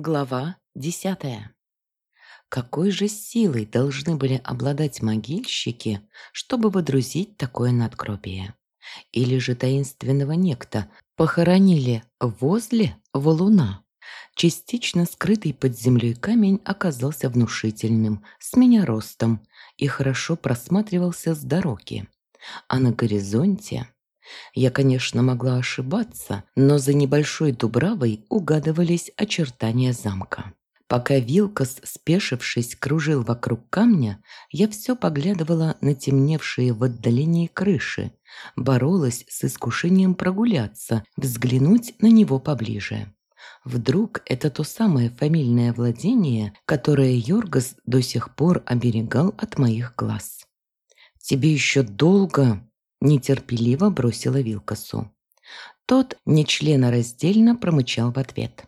Глава десятая. Какой же силой должны были обладать могильщики, чтобы водрузить такое надгробие? Или же таинственного некто похоронили возле валуна? Частично скрытый под землей камень оказался внушительным, с меня ростом, и хорошо просматривался с дороги. А на горизонте... Я, конечно, могла ошибаться, но за небольшой дубравой угадывались очертания замка. Пока Вилкос, спешившись, кружил вокруг камня, я все поглядывала на темневшие в отдалении крыши, боролась с искушением прогуляться, взглянуть на него поближе. Вдруг это то самое фамильное владение, которое Йоргас до сих пор оберегал от моих глаз. «Тебе еще долго?» Нетерпеливо бросила Вилкасу. Тот нечленораздельно промычал в ответ.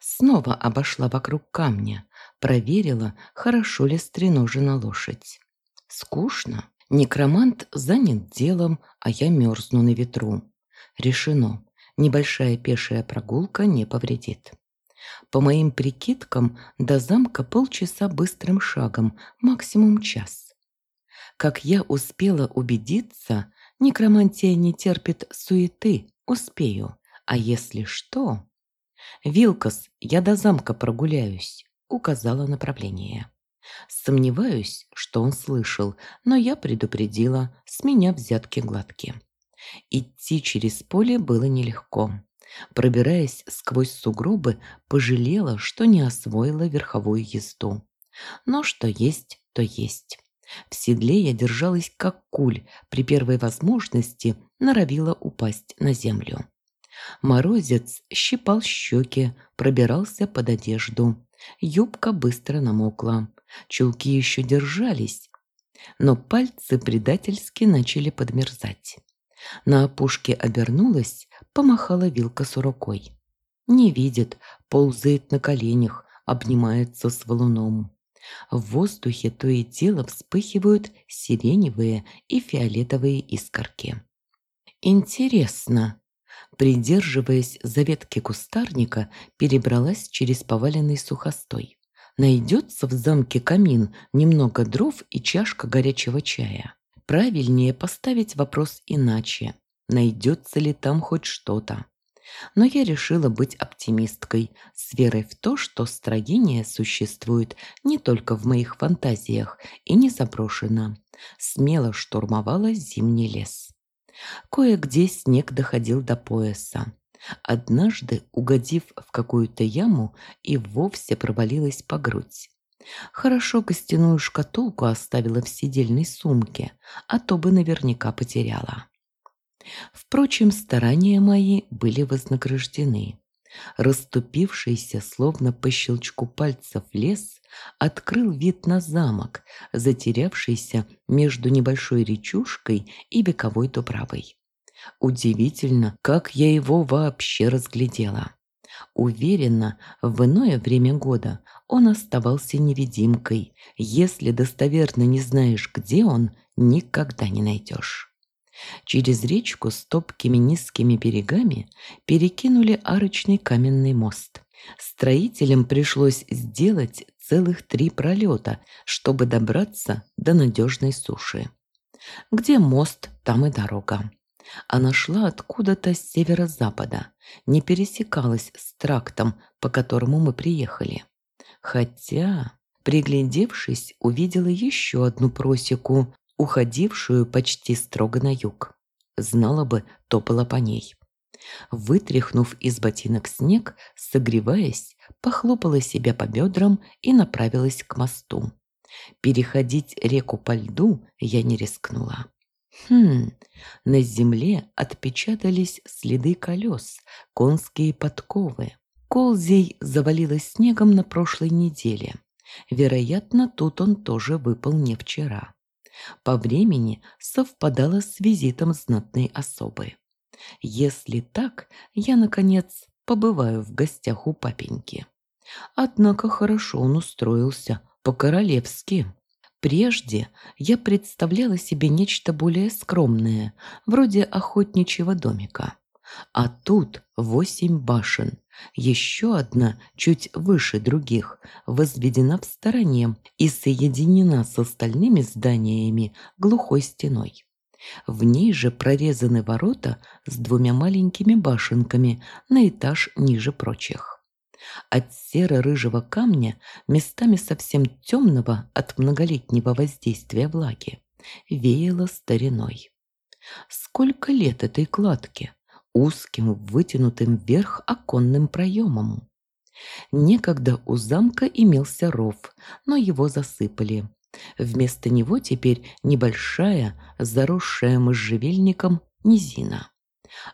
Снова обошла вокруг камня, проверила, хорошо ли стреножена лошадь. Скучно. Некромант занят делом, а я мерзну на ветру. Решено. Небольшая пешая прогулка не повредит. По моим прикидкам, до замка полчаса быстрым шагом, максимум час. Как я успела убедиться, некромантия не терпит суеты, успею. А если что... «Вилкос, я до замка прогуляюсь», — указала направление. Сомневаюсь, что он слышал, но я предупредила, с меня взятки гладкие. Идти через поле было нелегко. Пробираясь сквозь сугробы, пожалела, что не освоила верховую езду. Но что есть, то есть. В седле я держалась как куль, при первой возможности норовила упасть на землю. Морозец щипал щеки, пробирался под одежду. Юбка быстро намокла. Чулки еще держались, но пальцы предательски начали подмерзать. На опушке обернулась, помахала вилка с рукой. Не видит, ползает на коленях, обнимается с валуном. В воздухе то и дело вспыхивают сиреневые и фиолетовые искорки. Интересно. Придерживаясь за ветки кустарника, перебралась через поваленный сухостой. Найдется в замке камин, немного дров и чашка горячего чая. Правильнее поставить вопрос иначе. Найдется ли там хоть что-то? Но я решила быть оптимисткой, с верой в то, что строение существует не только в моих фантазиях и не заброшено. Смело штурмовала зимний лес. Кое-где снег доходил до пояса. Однажды, угодив в какую-то яму, и вовсе провалилась по грудь. Хорошо костяную шкатулку оставила в сидельной сумке, а то бы наверняка потеряла. Впрочем, старания мои были вознаграждены. Раступившийся, словно по щелчку пальцев лес, открыл вид на замок, затерявшийся между небольшой речушкой и вековой дубравой. Удивительно, как я его вообще разглядела. Уверена, в иное время года он оставался невидимкой. Если достоверно не знаешь, где он, никогда не найдешь. Через речку с топкими низкими берегами перекинули арочный каменный мост. Строителям пришлось сделать целых три пролета, чтобы добраться до надежной суши. Где мост, там и дорога. Она шла откуда-то с северо-запада, не пересекалась с трактом, по которому мы приехали. Хотя, приглядевшись, увидела еще одну просеку, уходившую почти строго на юг. Знала бы, топала по ней. Вытряхнув из ботинок снег, согреваясь, похлопала себя по бедрам и направилась к мосту. Переходить реку по льду я не рискнула. Хм, на земле отпечатались следы колес, конские подковы. Колзей завалилась снегом на прошлой неделе. Вероятно, тут он тоже выпал не вчера по времени совпадала с визитом знатной особы. Если так, я, наконец, побываю в гостях у папеньки. Однако хорошо он устроился, по-королевски. Прежде я представляла себе нечто более скромное, вроде охотничьего домика. А тут восемь башен, Еще одна, чуть выше других, возведена в стороне и соединена с остальными зданиями глухой стеной. В ней же прорезаны ворота с двумя маленькими башенками на этаж ниже прочих. От серо-рыжего камня, местами совсем темного от многолетнего воздействия влаги, веяло стариной. Сколько лет этой кладке? Узким, вытянутым вверх оконным проемом. Некогда у замка имелся ров, но его засыпали. Вместо него теперь небольшая, заросшая можжевельником низина.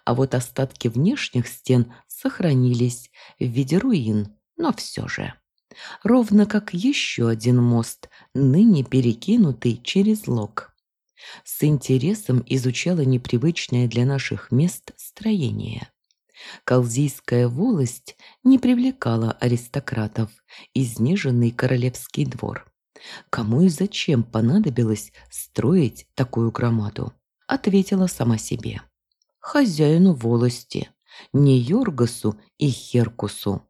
А вот остатки внешних стен сохранились в виде руин, но все же. Ровно как еще один мост, ныне перекинутый через лог с интересом изучала непривычное для наших мест строение. Калзийская волость не привлекала аристократов, изнеженный королевский двор. Кому и зачем понадобилось строить такую громаду? Ответила сама себе. Хозяину волости, не Йоргасу и Херкусу.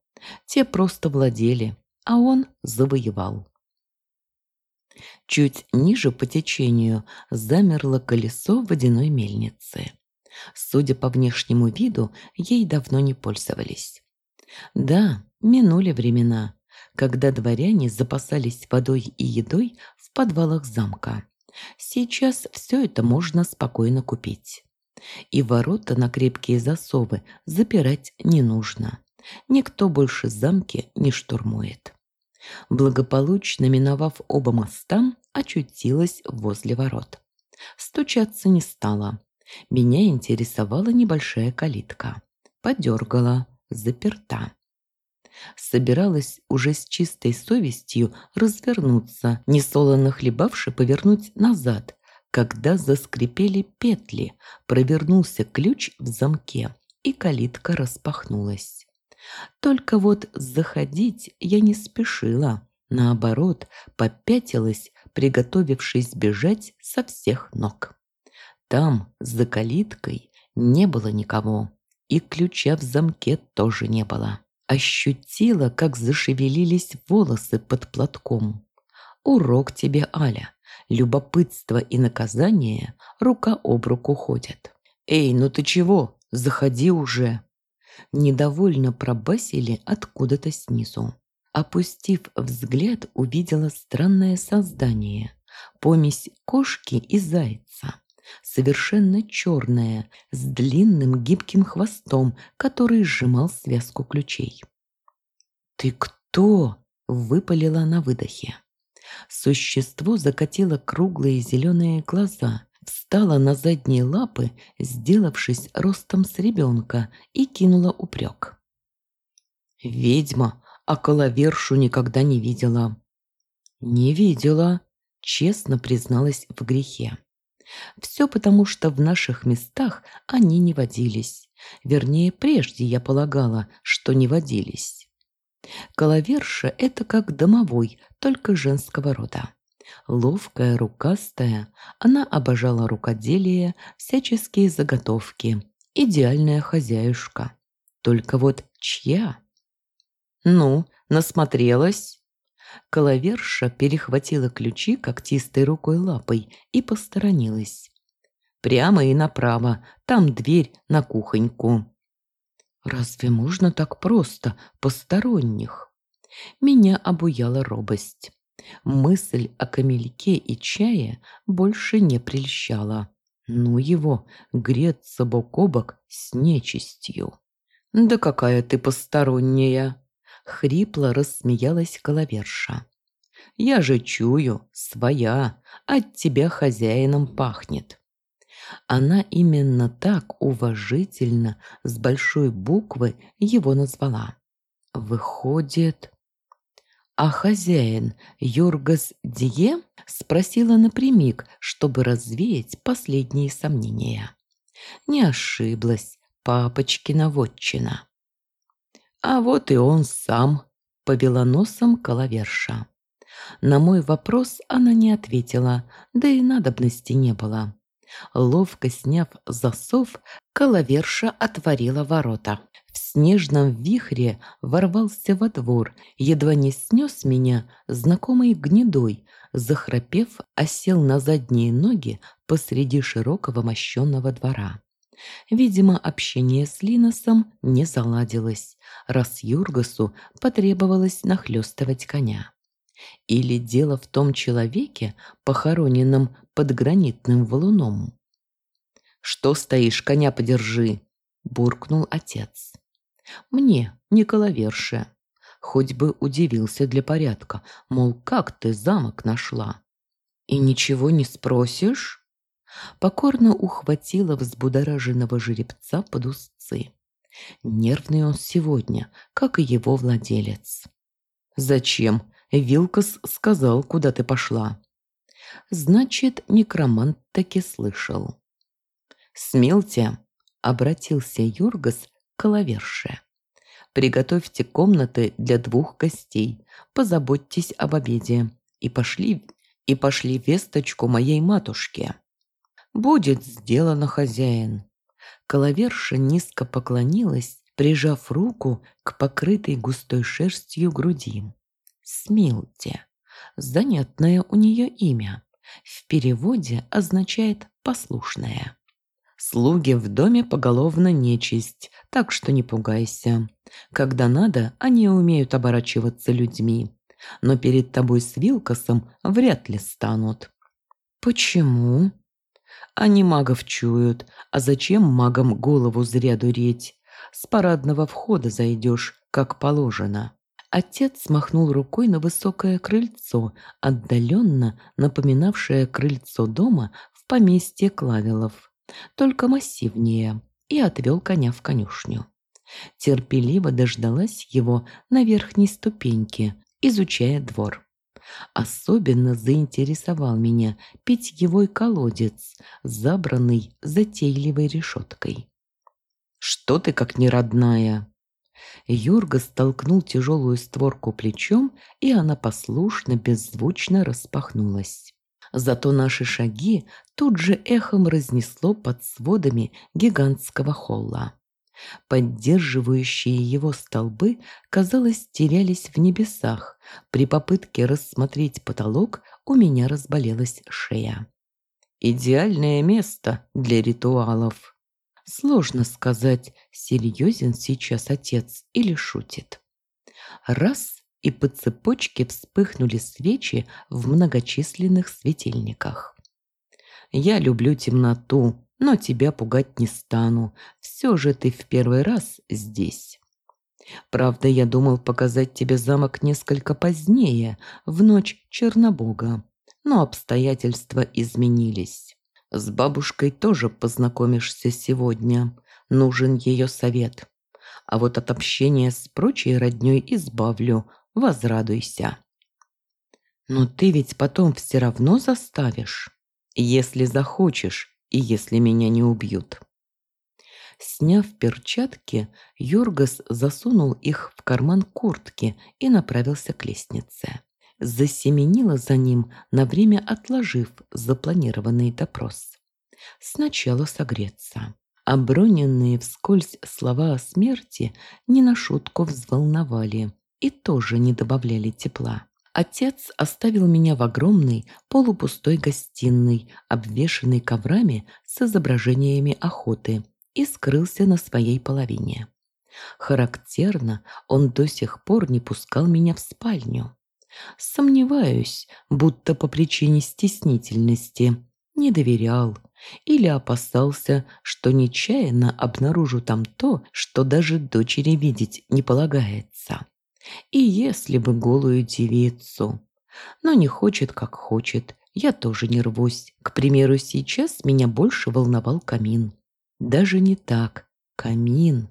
Те просто владели, а он завоевал. Чуть ниже по течению замерло колесо водяной мельницы. Судя по внешнему виду, ей давно не пользовались. Да, минули времена, когда дворяне запасались водой и едой в подвалах замка. Сейчас все это можно спокойно купить. И ворота на крепкие засовы запирать не нужно. Никто больше замки не штурмует. Благополучно миновав оба моста, очутилась возле ворот. Стучаться не стала. Меня интересовала небольшая калитка. Подергала, заперта. Собиралась уже с чистой совестью развернуться, несолоно хлебавши повернуть назад, когда заскрипели петли, провернулся ключ в замке, и калитка распахнулась. Только вот заходить я не спешила, наоборот, попятилась, приготовившись бежать со всех ног. Там, за калиткой, не было никого, и ключа в замке тоже не было. Ощутила, как зашевелились волосы под платком. Урок тебе, Аля. Любопытство и наказание рука об руку ходят. «Эй, ну ты чего? Заходи уже!» Недовольно пробасили откуда-то снизу. Опустив взгляд, увидела странное создание, помесь кошки и зайца, совершенно черное, с длинным гибким хвостом, который сжимал связку ключей. «Ты кто?» – выпалила на выдохе. Существо закатило круглые зеленые глаза, встала на задние лапы, сделавшись ростом с ребенка, и кинула упрек. «Ведьма, а коловершу никогда не видела». «Не видела», — честно призналась в грехе. Все потому, что в наших местах они не водились. Вернее, прежде я полагала, что не водились. Коловерша – это как домовой, только женского рода. Ловкая, рукастая, она обожала рукоделие, всяческие заготовки. Идеальная хозяюшка. Только вот чья? Ну, насмотрелась? Коловерша перехватила ключи когтистой рукой лапой и посторонилась. Прямо и направо, там дверь на кухоньку. Разве можно так просто, посторонних? Меня обуяла робость. Мысль о камельке и чае больше не прельщала. Ну его, греться бок о бок с нечистью. «Да какая ты посторонняя!» Хрипло рассмеялась коловерша. «Я же чую, своя, от тебя хозяином пахнет». Она именно так уважительно, с большой буквы, его назвала. Выходит... А хозяин Юргас Дие спросила напрямик, чтобы развеять последние сомнения. Не ошиблась папочкина вотчина. А вот и он сам, повела носом коловерша. На мой вопрос она не ответила, да и надобности не было. Ловко сняв засов, коловерша отворила ворота. В снежном вихре ворвался во двор, едва не снес меня знакомый гнедой, захрапев, осел на задние ноги посреди широкого мощенного двора. Видимо, общение с Линосом не заладилось, раз Юргасу потребовалось нахлёстывать коня. Или дело в том человеке, похороненном под гранитным валуном? «Что стоишь, коня подержи!» – буркнул отец. «Мне, Николаверше, хоть бы удивился для порядка, мол, как ты замок нашла?» «И ничего не спросишь?» Покорно ухватила взбудораженного жеребца под узцы. Нервный он сегодня, как и его владелец. «Зачем? Вилкас сказал, куда ты пошла». Значит, некромант таки слышал. «Смелте!» — обратился Юргас к коловерше. «Приготовьте комнаты для двух гостей, позаботьтесь об обеде и пошли, и пошли весточку моей матушке». «Будет сделано, хозяин». Коловерша низко поклонилась, прижав руку к покрытой густой шерстью груди. Смилте. Занятное у нее имя. В переводе означает «послушная». Слуги в доме поголовно нечисть, так что не пугайся. Когда надо, они умеют оборачиваться людьми. Но перед тобой с Вилкосом вряд ли станут. Почему? Они магов чуют, а зачем магам голову зря дуреть? С парадного входа зайдешь, как положено. Отец смахнул рукой на высокое крыльцо, отдаленно напоминавшее крыльцо дома в поместье Клавелов, только массивнее, и отвел коня в конюшню. Терпеливо дождалась его на верхней ступеньке, изучая двор. Особенно заинтересовал меня питьевой колодец, забранный затейливой решеткой. «Что ты как неродная?» Юрга столкнул тяжелую створку плечом, и она послушно, беззвучно распахнулась. Зато наши шаги тут же эхом разнесло под сводами гигантского холла. Поддерживающие его столбы, казалось, терялись в небесах. При попытке рассмотреть потолок у меня разболелась шея. «Идеальное место для ритуалов», Сложно сказать, серьезен сейчас отец или шутит. Раз и по цепочке вспыхнули свечи в многочисленных светильниках. «Я люблю темноту, но тебя пугать не стану. Все же ты в первый раз здесь». Правда, я думал показать тебе замок несколько позднее, в ночь Чернобога, но обстоятельства изменились. С бабушкой тоже познакомишься сегодня. Нужен ее совет. А вот от общения с прочей роднёй избавлю. Возрадуйся. Но ты ведь потом все равно заставишь. Если захочешь и если меня не убьют. Сняв перчатки, Йоргас засунул их в карман куртки и направился к лестнице засеменила за ним, на время отложив запланированный допрос. Сначала согреться. Оброненные вскользь слова о смерти не на шутку взволновали и тоже не добавляли тепла. Отец оставил меня в огромной полупустой гостиной, обвешанной коврами с изображениями охоты, и скрылся на своей половине. Характерно, он до сих пор не пускал меня в спальню. Сомневаюсь, будто по причине стеснительности. Не доверял или опасался, что нечаянно обнаружу там то, что даже дочери видеть не полагается. И если бы голую девицу. Но не хочет, как хочет, я тоже не рвусь. К примеру, сейчас меня больше волновал камин. Даже не так. Камин.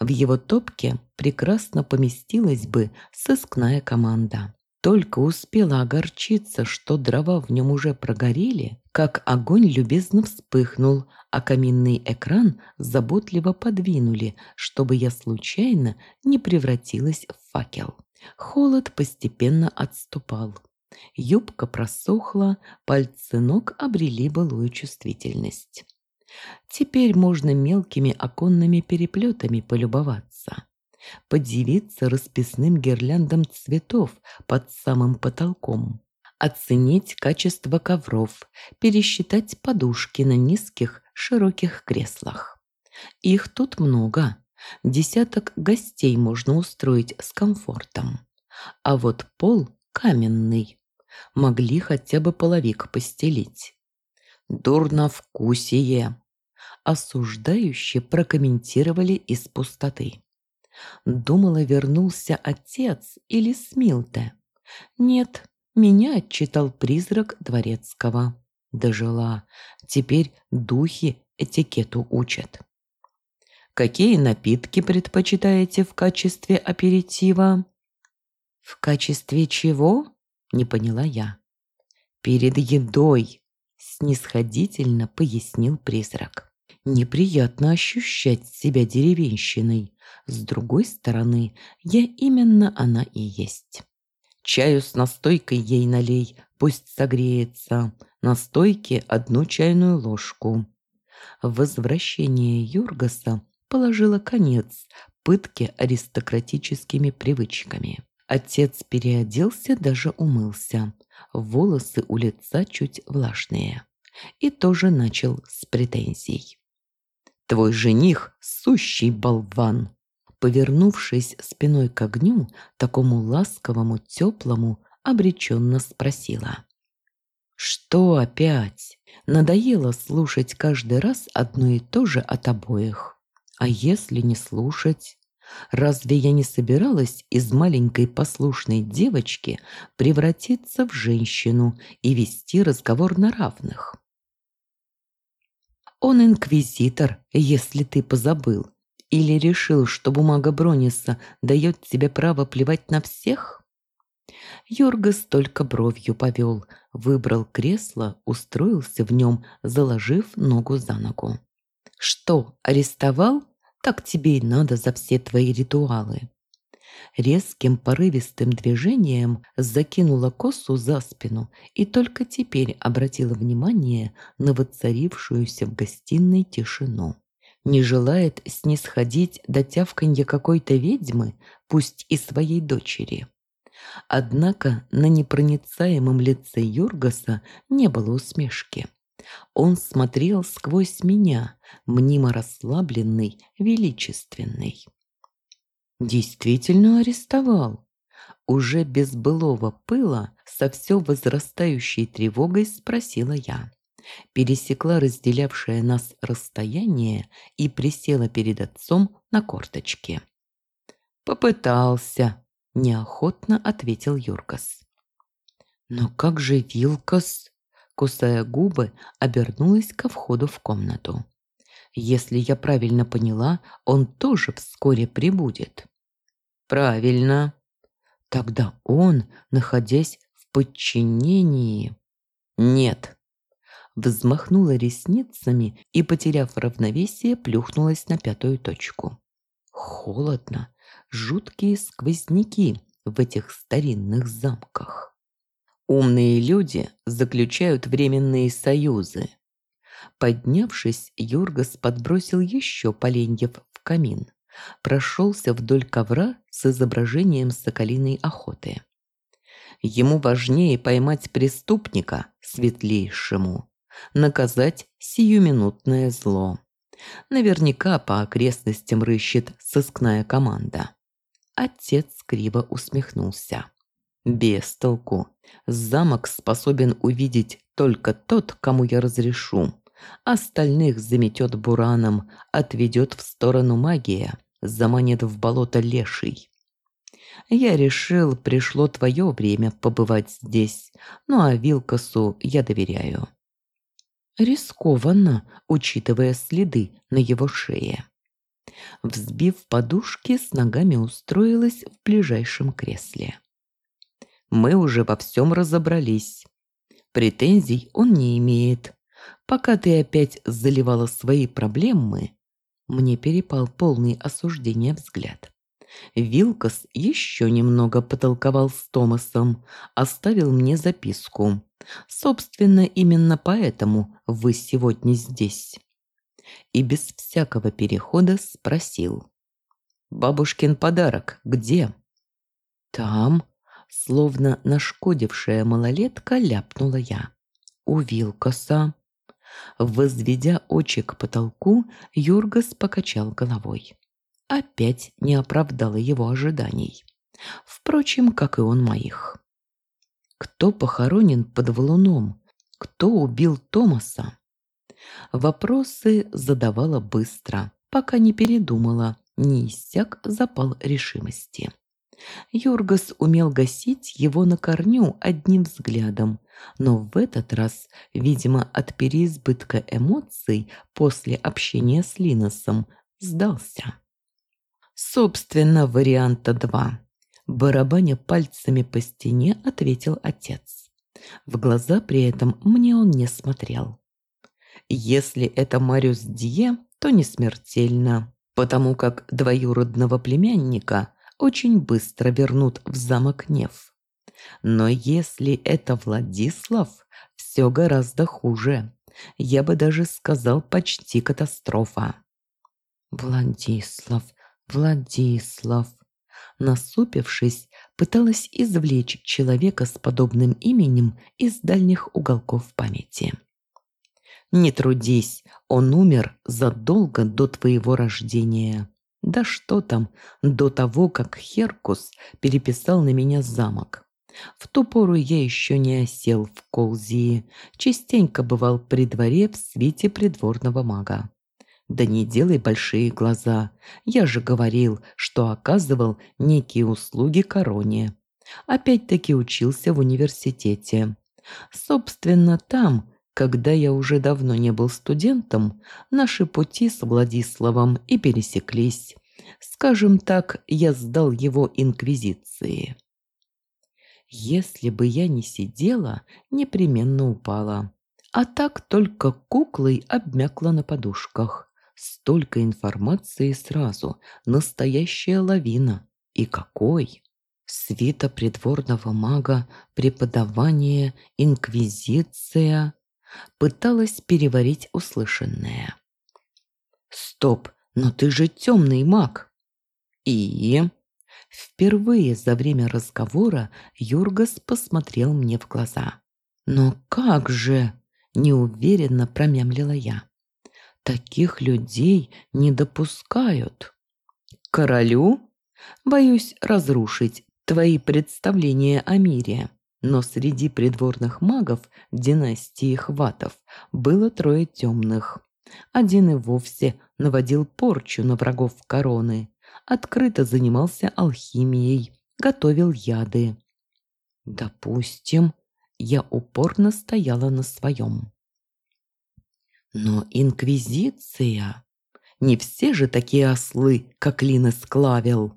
В его топке прекрасно поместилась бы сыскная команда. Только успела огорчиться, что дрова в нем уже прогорели, как огонь любезно вспыхнул, а каминный экран заботливо подвинули, чтобы я случайно не превратилась в факел. Холод постепенно отступал. Юбка просохла, пальцы ног обрели былую чувствительность. Теперь можно мелкими оконными переплетами полюбоваться. Подивиться расписным гирляндом цветов под самым потолком. Оценить качество ковров, пересчитать подушки на низких широких креслах. Их тут много. Десяток гостей можно устроить с комфортом. А вот пол каменный. Могли хотя бы половик постелить. Дурновкусие. Осуждающе прокомментировали из пустоты. Думала, вернулся отец или Смилте. Нет, меня отчитал призрак дворецкого. Дожила. Теперь духи этикету учат. Какие напитки предпочитаете в качестве аперитива? В качестве чего? Не поняла я. Перед едой, снисходительно пояснил призрак. Неприятно ощущать себя деревенщиной. С другой стороны, я именно она и есть. Чаю с настойкой ей налей, пусть согреется. Настойки одну чайную ложку. Возвращение Юргаса положило конец пытке аристократическими привычками. Отец переоделся, даже умылся. Волосы у лица чуть влажные. И тоже начал с претензий. «Твой жених – сущий болван!» Повернувшись спиной к огню, такому ласковому, теплому, обреченно спросила. «Что опять? Надоело слушать каждый раз одно и то же от обоих. А если не слушать? Разве я не собиралась из маленькой послушной девочки превратиться в женщину и вести разговор на равных? Он инквизитор, если ты позабыл. Или решил, что бумага Брониса дает тебе право плевать на всех? Йоргас только бровью повел, выбрал кресло, устроился в нем, заложив ногу за ногу. Что, арестовал? Так тебе и надо за все твои ритуалы. Резким порывистым движением закинула косу за спину и только теперь обратила внимание на воцарившуюся в гостиной тишину. Не желает снисходить до тявканья какой-то ведьмы, пусть и своей дочери. Однако на непроницаемом лице Юргаса не было усмешки. Он смотрел сквозь меня, мнимо расслабленный, величественный. Действительно арестовал. Уже без былого пыла, со все возрастающей тревогой спросила я. Пересекла разделявшее нас расстояние и присела перед отцом на корточке. «Попытался», – неохотно ответил Юркас. «Но как же Вилкас?» кусая губы, обернулась ко входу в комнату. Если я правильно поняла, он тоже вскоре прибудет. Правильно. Тогда он, находясь в подчинении... Нет. Взмахнула ресницами и, потеряв равновесие, плюхнулась на пятую точку. Холодно, жуткие сквозняки в этих старинных замках. Умные люди заключают временные союзы. Поднявшись, Юргас подбросил еще поленьев в камин. Прошелся вдоль ковра с изображением соколиной охоты. Ему важнее поймать преступника, светлейшему, наказать сиюминутное зло. Наверняка по окрестностям рыщет сыскная команда. Отец криво усмехнулся. Без толку. Замок способен увидеть только тот, кому я разрешу. Остальных заметет бураном, отведет в сторону магия, заманит в болото леший. Я решил, пришло твое время побывать здесь, ну а Вилкасу я доверяю. Рискованно, учитывая следы на его шее. Взбив подушки, с ногами устроилась в ближайшем кресле мы уже во всем разобрались. Претензий он не имеет. Пока ты опять заливала свои проблемы, мне перепал полный осуждения взгляд. Вилкос еще немного потолковал с Томасом, оставил мне записку. Собственно, именно поэтому вы сегодня здесь. И без всякого перехода спросил. «Бабушкин подарок где?» «Там», словно нашкодившая малолетка, ляпнула я. «У Вилкоса». Возведя очи к потолку, Юргас покачал головой опять не оправдала его ожиданий. Впрочем, как и он моих. Кто похоронен под валуном? Кто убил Томаса? Вопросы задавала быстро, пока не передумала, не иссяк запал решимости. Юргас умел гасить его на корню одним взглядом, но в этот раз, видимо, от переизбытка эмоций после общения с Линосом, сдался. Собственно, варианта два. Барабаня пальцами по стене, ответил отец. В глаза при этом мне он не смотрел. Если это Мариус Дье, то не смертельно, потому как двоюродного племянника очень быстро вернут в замок Нев. Но если это Владислав, все гораздо хуже. Я бы даже сказал, почти катастрофа. Владислав, Владислав. Насупившись, пыталась извлечь человека с подобным именем из дальних уголков памяти. «Не трудись, он умер задолго до твоего рождения. Да что там, до того, как Херкус переписал на меня замок. В ту пору я еще не осел в Колзии, частенько бывал при дворе в свете придворного мага. Да не делай большие глаза. Я же говорил, что оказывал некие услуги короне. Опять-таки учился в университете. Собственно, там, когда я уже давно не был студентом, наши пути с Владиславом и пересеклись. Скажем так, я сдал его инквизиции. Если бы я не сидела, непременно упала. А так только куклой обмякла на подушках. Столько информации сразу. Настоящая лавина. И какой! Свита придворного мага, преподавание, инквизиция. Пыталась переварить услышанное. «Стоп, но ты же темный маг!» «И...» Впервые за время разговора Юргас посмотрел мне в глаза. «Но как же?» – неуверенно промямлила я. Таких людей не допускают. Королю? Боюсь разрушить твои представления о мире. Но среди придворных магов династии Хватов было трое темных. Один и вовсе наводил порчу на врагов короны, открыто занимался алхимией, готовил яды. Допустим, я упорно стояла на своем. Но инквизиция... Не все же такие ослы, как Линес Клавел.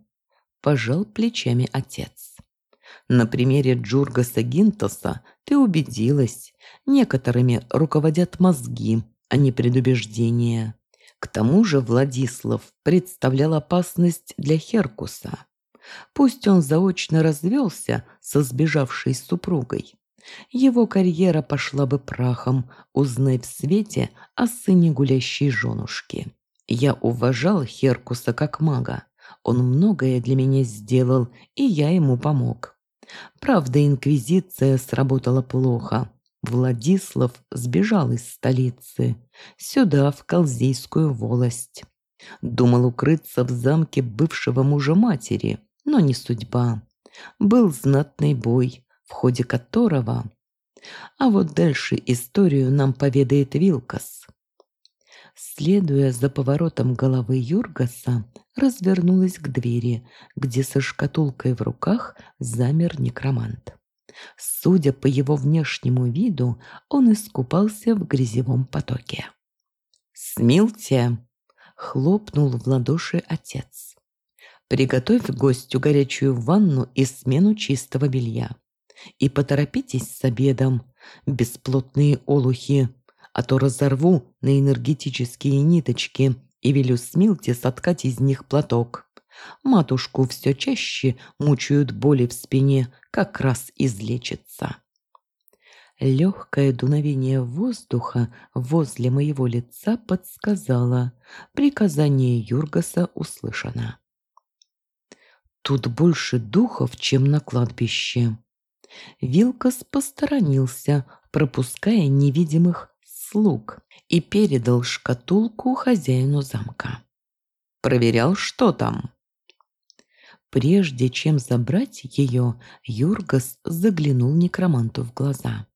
Пожал плечами отец. На примере Джургаса Гинтоса ты убедилась. Некоторыми руководят мозги, а не предубеждения. К тому же Владислав представлял опасность для Херкуса. Пусть он заочно развелся со сбежавшей супругой, его карьера пошла бы прахом, узнай в свете о сыне гулящей женушки. Я уважал Херкуса как мага. Он многое для меня сделал, и я ему помог. Правда, инквизиция сработала плохо. Владислав сбежал из столицы, сюда, в Колзейскую волость. Думал укрыться в замке бывшего мужа матери, но не судьба. Был знатный бой, в ходе которого... А вот дальше историю нам поведает Вилкас. Следуя за поворотом головы Юргаса, развернулась к двери, где со шкатулкой в руках замер некромант. Судя по его внешнему виду, он искупался в грязевом потоке. «Смилте!» — хлопнул в ладоши отец. «Приготовь гостю горячую ванну и смену чистого белья. И поторопитесь с обедом, бесплотные олухи, а то разорву на энергетические ниточки и велю Смилте соткать из них платок. Матушку все чаще мучают боли в спине, как раз излечится. Легкое дуновение воздуха возле моего лица подсказало. Приказание Юргаса услышано. Тут больше духов, чем на кладбище. Вилкас посторонился, пропуская невидимых слуг, и передал шкатулку хозяину замка. Проверял, что там. Прежде чем забрать ее, Юргас заглянул некроманту в глаза.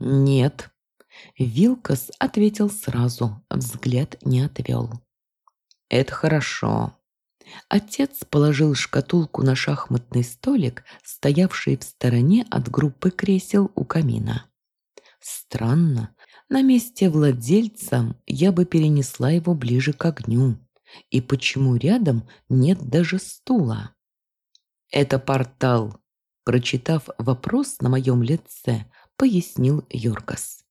«Нет». Вилкас ответил сразу, взгляд не отвел. «Это хорошо». Отец положил шкатулку на шахматный столик, стоявший в стороне от группы кресел у камина. Странно, на месте владельца я бы перенесла его ближе к огню. И почему рядом нет даже стула? «Это портал», – прочитав вопрос на моем лице, пояснил Йоргас.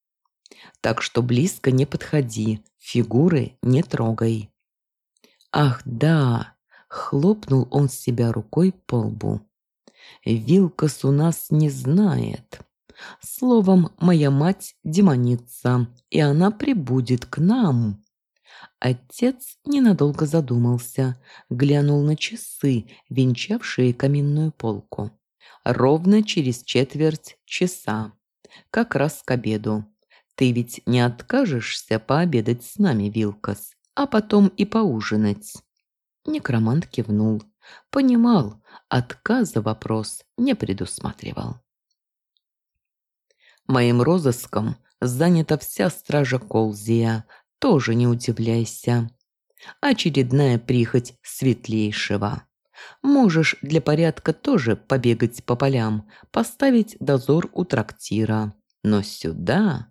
«Так что близко не подходи, фигуры не трогай». «Ах, да!» – хлопнул он себя рукой по лбу. «Вилкас у нас не знает. Словом, моя мать демоница, и она прибудет к нам». Отец ненадолго задумался, глянул на часы, венчавшие каминную полку. Ровно через четверть часа как раз к обеду. Ты ведь не откажешься пообедать с нами, Вилкас, а потом и поужинать?» Некромант кивнул. Понимал, отказа вопрос не предусматривал. Моим розыском занята вся стража Колзия, тоже не удивляйся. Очередная прихоть светлейшего. Можешь для порядка тоже побегать по полям, поставить дозор у трактира. Но сюда...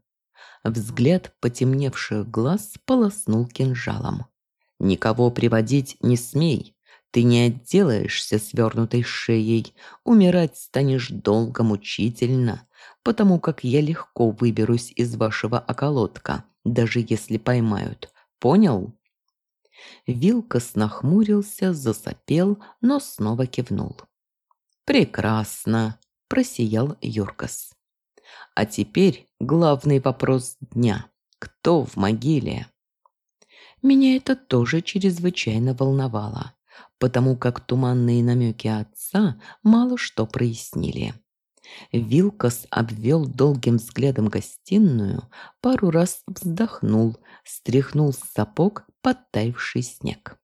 Взгляд потемневших глаз полоснул кинжалом. «Никого приводить не смей. Ты не отделаешься свернутой шеей. Умирать станешь долго, мучительно, потому как я легко выберусь из вашего околотка, даже если поймают. Понял?» Вилкос нахмурился, засопел, но снова кивнул. «Прекрасно!» – просиял Юркас. «А теперь главный вопрос дня. Кто в могиле?» Меня это тоже чрезвычайно волновало, потому как туманные намеки отца мало что прояснили. Вилкос обвел долгим взглядом гостиную, пару раз вздохнул, стряхнул с сапог подтаивший снег.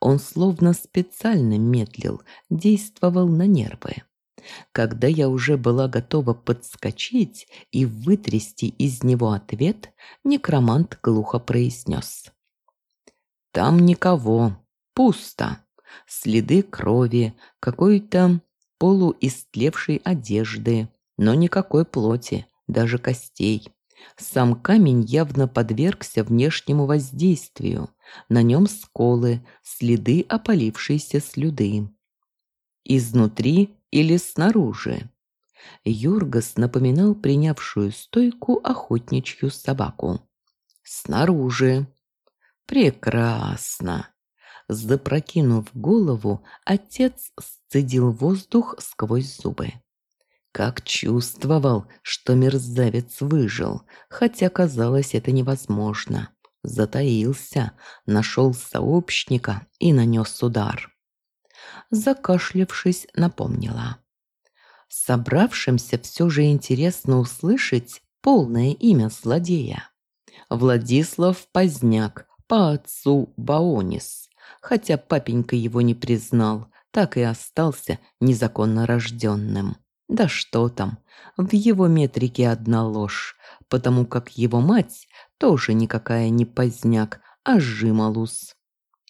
Он словно специально медлил, действовал на нервы. Когда я уже была готова подскочить и вытрясти из него ответ, некромант глухо произнес. «Там никого. Пусто. Следы крови, какой-то полуистлевшей одежды, но никакой плоти, даже костей. Сам камень явно подвергся внешнему воздействию. На нем сколы, следы опалившейся слюды. Изнутри или снаружи? Юргас напоминал принявшую стойку охотничью собаку. Снаружи. Прекрасно. Запрокинув голову, отец сцедил воздух сквозь зубы. Как чувствовал, что мерзавец выжил, хотя казалось это невозможно. Затаился, нашел сообщника и нанес удар. Закашлявшись, напомнила. Собравшимся все же интересно услышать полное имя злодея. Владислав Поздняк, по отцу Баонис хотя папенька его не признал, так и остался незаконно рожденным. Да что там, в его метрике одна ложь, потому как его мать тоже никакая не поздняк, а Жималус.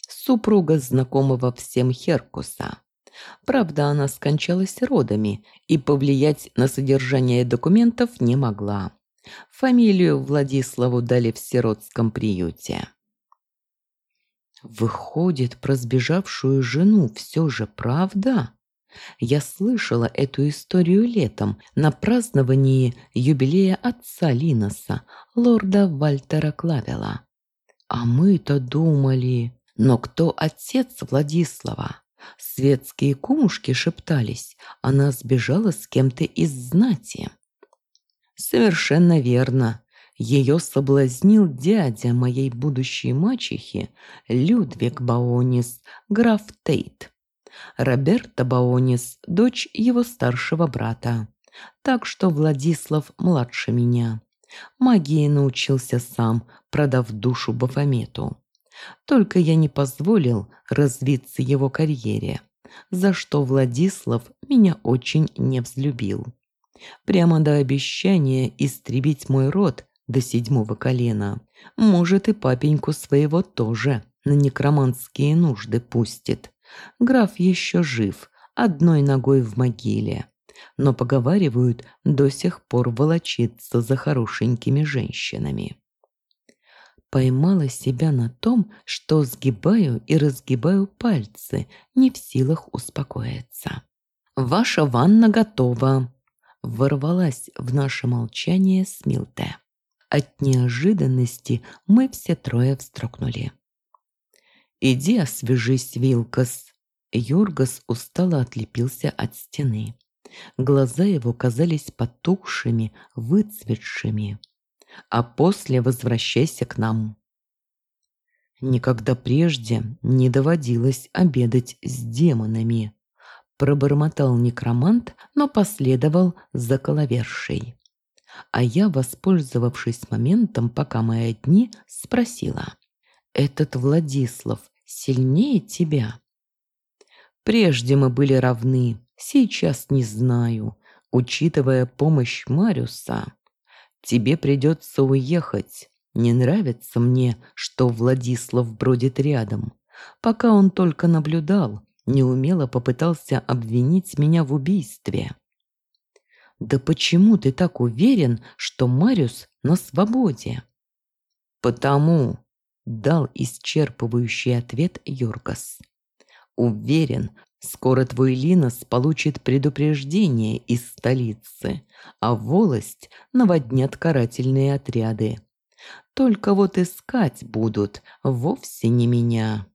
Супруга знакомого всем Херкуса. Правда, она скончалась родами и повлиять на содержание документов не могла. Фамилию Владиславу дали в сиротском приюте. Выходит, про сбежавшую жену все же правда? Я слышала эту историю летом на праздновании юбилея отца Линоса, лорда Вальтера Клавела. А мы-то думали... Но кто отец Владислава? Светские кумушки шептались, она сбежала с кем-то из знати. Совершенно верно. Ее соблазнил дядя моей будущей мачехи Людвиг Баонис, граф Тейт. Роберта Баонис – дочь его старшего брата. Так что Владислав младше меня. Магии научился сам, продав душу Бафомету. Только я не позволил развиться его карьере, за что Владислав меня очень не взлюбил. Прямо до обещания истребить мой род до седьмого колена. Может, и папеньку своего тоже на некроманские нужды пустит. Граф еще жив, одной ногой в могиле. Но, поговаривают, до сих пор волочится за хорошенькими женщинами. Поймала себя на том, что сгибаю и разгибаю пальцы, не в силах успокоиться. «Ваша ванна готова!» Ворвалась в наше молчание Смилте. От неожиданности мы все трое встрогнули. «Иди освежись, Вилкас!» Юргас устало отлепился от стены. Глаза его казались потухшими, выцветшими а после возвращайся к нам. Никогда прежде не доводилось обедать с демонами. Пробормотал некромант, но последовал за коловершей. А я, воспользовавшись моментом, пока мы одни, спросила. «Этот Владислав сильнее тебя?» «Прежде мы были равны, сейчас не знаю. Учитывая помощь Мариуса, Тебе придется уехать. Не нравится мне, что Владислав бродит рядом. Пока он только наблюдал, неумело попытался обвинить меня в убийстве. «Да почему ты так уверен, что Мариус на свободе?» «Потому», — дал исчерпывающий ответ Йоргас. «Уверен, Скоро твой Линос получит предупреждение из столицы, а волость наводнят карательные отряды. Только вот искать будут вовсе не меня.